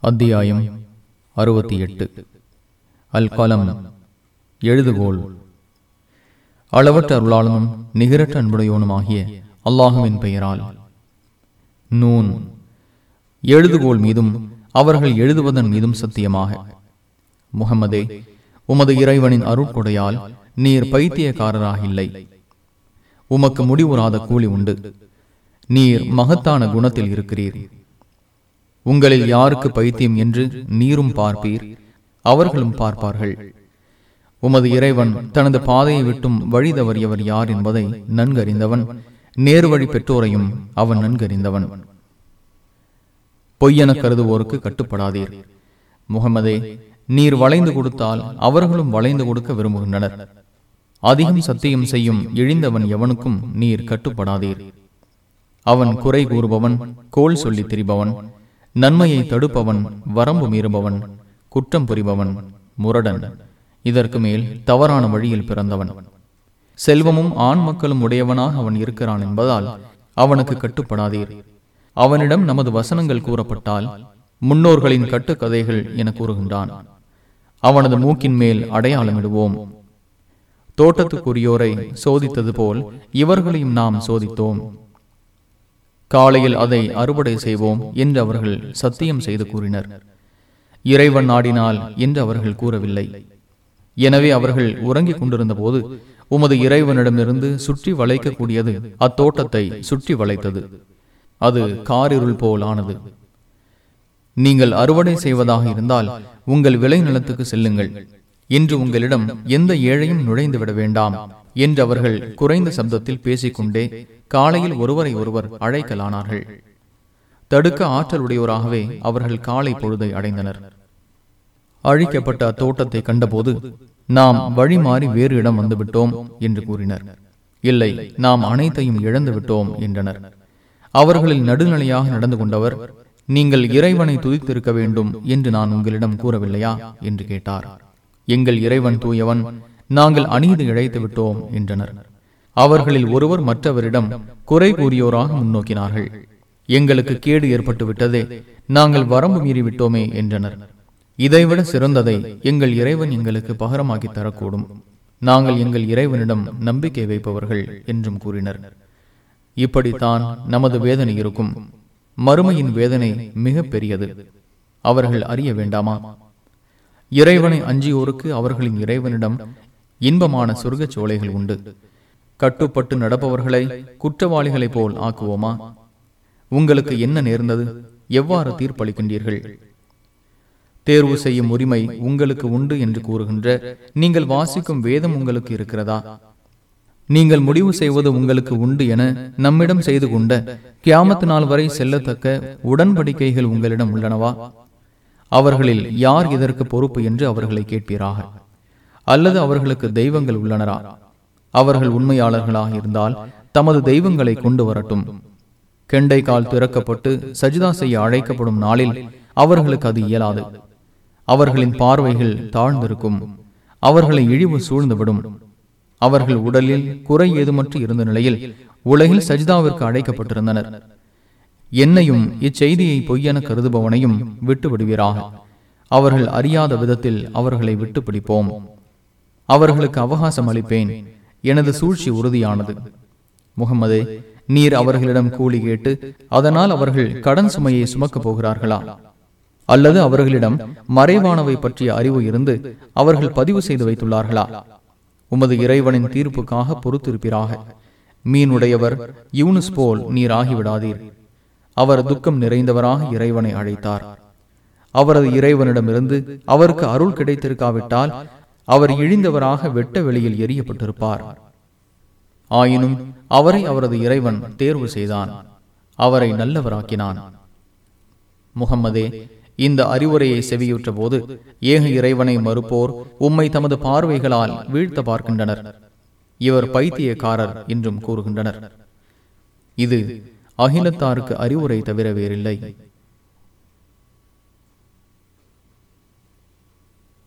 அத்தியாயம் அறுபத்தி எட்டு. அல் கலம் எழுதுகோள். அளவற்ற அருளாளனும் நிகரற்ற அன்புடையோனுமாகிய அல்லாஹுவின் பெயரால். நூன். எழுதுகோள் மீதும் அவர்கள் எழுதுவதன் மீதும் சத்தியமாக. முகமதே உமது இறைவனின் அருட்கொடையால் நீர் பைத்தியக்காரராக இல்லை உமக்கு முடிவுறாத கூலி உண்டு. நீர் மகத்தான குணத்தில் இருக்கிறீர். உங்களில் யாருக்கு பைத்தியம் என்று நீரும் பார்ப்பீர் அவர்களும் பார்ப்பார்கள். உமது இறைவன் தனது பாதையை விட்டும் வழி தவறியவர் யார் என்பதை நன்கறிந்தவன் நேர்வழி பெற்றோரையும் அவன் நன்கறிந்தவன். பொய்யென கருதுவோருக்கு கட்டுப்படாதீர். முகமதே நீர் வளைந்து கொடுத்தால் அவர்களும் வளைந்து கொடுக்க விரும்புகின்றனர். அதிகம் சத்தியம் செய்யும் இழிந்தவன் எவனுக்கும் நீர் கட்டுப்படாதீர். அவன் குறை கூறுபவன் கோல் சொல்லி திரிபவன். நன்மையை தடுப்பவன் வரம்பு மீறுபவன் குற்றம் புரிபவன் முரடன். இதற்கு மேல் தவறான வழியில் பிறந்தவன். செல்வமும் ஆண் மக்களும் உடையவனாக அவன் இருக்கிறான் என்பதால் அவனுக்கு கட்டுப்படாதீர். அவனிடம் நமது வசனங்கள் கூறப்பட்டால் முன்னோர்களின் கட்டுக்கதைகள் என கூறுகின்றான். அவனது மூக்கின் மேல் அடையாளமிடுவோம். தோட்டத்துக்குரியோரை சோதித்தது போல் இவர்களையும் நாம் சோதித்தோம். காலையில் அதை அறுவடை செய்வோம் என்று அவர்கள் சத்தியம் செய்து கூறினர். இறைவன் நாடினால் என்று அவர்கள் கூறவில்லை. எனவே அவர்கள் உறங்கிக் கொண்டிருந்த போது உமது இறைவனிடமிருந்து சுற்றி வளைக்கக்கூடியது அத்தோட்டத்தை சுற்றி வளைத்தது. அது காரிருள் போல் ஆனது. நீங்கள் அறுவடை செய்வதாக இருந்தால் உங்கள் விளை நிலத்துக்கு செல்லுங்கள். இன்று உங்களிடம் எந்த ஏழையும் நுழைந்து விட வேண்டாம். என்று அவர்கள் குறைந்த சப்தத்தில் பேசிக்கொண்டே காலையில் ஒருவரை ஒருவர் அழைக்கலானார்கள். தடுக்க ஆற்றலுடையோராகவே அவர்கள் காலை பொழுதை அடைந்தனர். அழிக்கப்பட்ட அத்தோட்டத்தை கண்டபோது நாம் வழி மாறி வேறு இடம் வந்துவிட்டோம் என்று கூறினர். இல்லை நாம் அனைத்தையும் இழந்து விட்டோம் என்றனர். அவர்களில் நடுநிலையாக நடந்து கொண்டவர் நீங்கள் இறைவனை துதித்திருக்க வேண்டும் என்று நான் உங்களிடம் கூறவில்லையா? என்று கேட்டார். எங்கள் இறைவன் தூயவன் நாங்கள் அநீதி இழைத்து விட்டோம் என்றனர். அவர்களில் ஒருவர் மற்றவரிடம் குறை கூறியோராக முன்னோக்கினார்கள். எங்களுக்கு கேடு ஏற்பட்டு விட்டதே நாங்கள் வரம்பு மீறிவிட்டோமே என்றனர். இதைவிட சிறந்ததை எங்கள் இறைவன் எங்களுக்கு பகரமாக்கி தரக்கூடும். நாங்கள் எங்கள் இறைவனிடம் நம்பிக்கை வைப்பவர்கள் என்றும் கூறினர். இப்படித்தான் நமது வேதனை இருக்கும். மறுமையின் வேதனை மிக பெரியது. அவர்கள் அறிய வேண்டாமா? இறைவனை அஞ்சியோருக்கு அவர்களின் இறைவனிடம் இன்பமான சொர்க்கச் சோலைகள் உண்டு. கட்டுப்பட்டு நடப்பவர்களை குற்றவாளிகளைப் போல் ஆக்குவோமா? உங்களுக்கு என்ன நேர்ந்தது? எவ்வாறு தீர்ப்பளிக்கின்றீர்கள்? தேர்வு செய்யும் உரிமை உங்களுக்கு உண்டு என்று கூறுகின்ற நீங்கள் வாசிக்கும் வேதம் உங்களுக்கு இருக்கிறதா? நீங்கள் முடிவு செய்வது உங்களுக்கு உண்டு என நம்மிடம் செய்து கொண்ட கியாமத்து நாள் வரை செல்லத்தக்க உடன்படிக்கைகள் உங்களிடம் உள்ளனவா? அவர்களில் யார் இதற்கு பொறுப்பு என்று அவர்களை கேட்பீராக. அல்லது அவர்களுக்கு தெய்வங்கள் உள்ளனரா? அவர்கள் உண்மையாளர்களாக இருந்தால் தமது தெய்வங்களை கொண்டு வரட்டும். கெண்டை கால் திறக்கப்பட்டு சஜிதா செய்ய அழைக்கப்படும் நாளில் அவர்களுக்கு அது இயலாது. அவர்களின் பார்வைகள் தாழ்ந்திருக்கும். அவர்களை இழிவு சூழ்ந்துவிடும். அவர்கள் உடலில் குறை ஏதுமற்று இருந்த நிலையில் உலகில் சஜிதாவிற்கு அழைக்கப்பட்டிருந்தனர். என்னையும் இச்செய்தியை பொய்யென கருதுபவனையும் விட்டு விடுவீராக அவர்கள் அறியாத விதத்தில் அவர்களை விட்டு பிடிப்போம் அவர்களுக்கு அவகாசம் அளிப்பேன். எனது சூழ்ச்சி உறுதியானது. முகமதே நீர் அவர்களிடம் கூலி கேட்டு அதனால் அவர்கள் கடன் சுமையை சுமக்கப் போகிறார்களா? அல்லது அவர்களிடம் மறைவானவை பற்றிய அறிவு இருந்து அவர்கள் பதிவு செய்து வைத்துள்ளார்களா? உமது இறைவனின் தீர்ப்புக்காக பொறுத்திருப்பீராக. மீனுடையவர் யூனுஸ் போல் நீர் ஆகிவிடாதீர். அவர் துக்கம் நிறைந்தவராக இறைவனை அழைத்தார். அவரது இறைவனிடமிருந்து அவருக்கு அருள் கிடைத்திருக்காவிட்டால் அவர் இழிந்தவராக வெட்ட வெளியில் எரியப்பட்டிருப்பார் ஆயினும் அவரை அவரது இறைவன் தேர்வு செய்தான். அவரை நல்லவராக்கினான். முகம்மதே இந்த அறிவுரையை செவியுற்ற போது ஏக இறைவனை மறுப்போர் உம்மை தமது பார்வைகளால் வீழ்த்த பார்க்கின்றனர். இவர் பைத்தியக்காரர் என்றும் கூறுகின்றனர். இது அகிலத்தாருக்கு அறிவுரை தவிர வேறில்லை.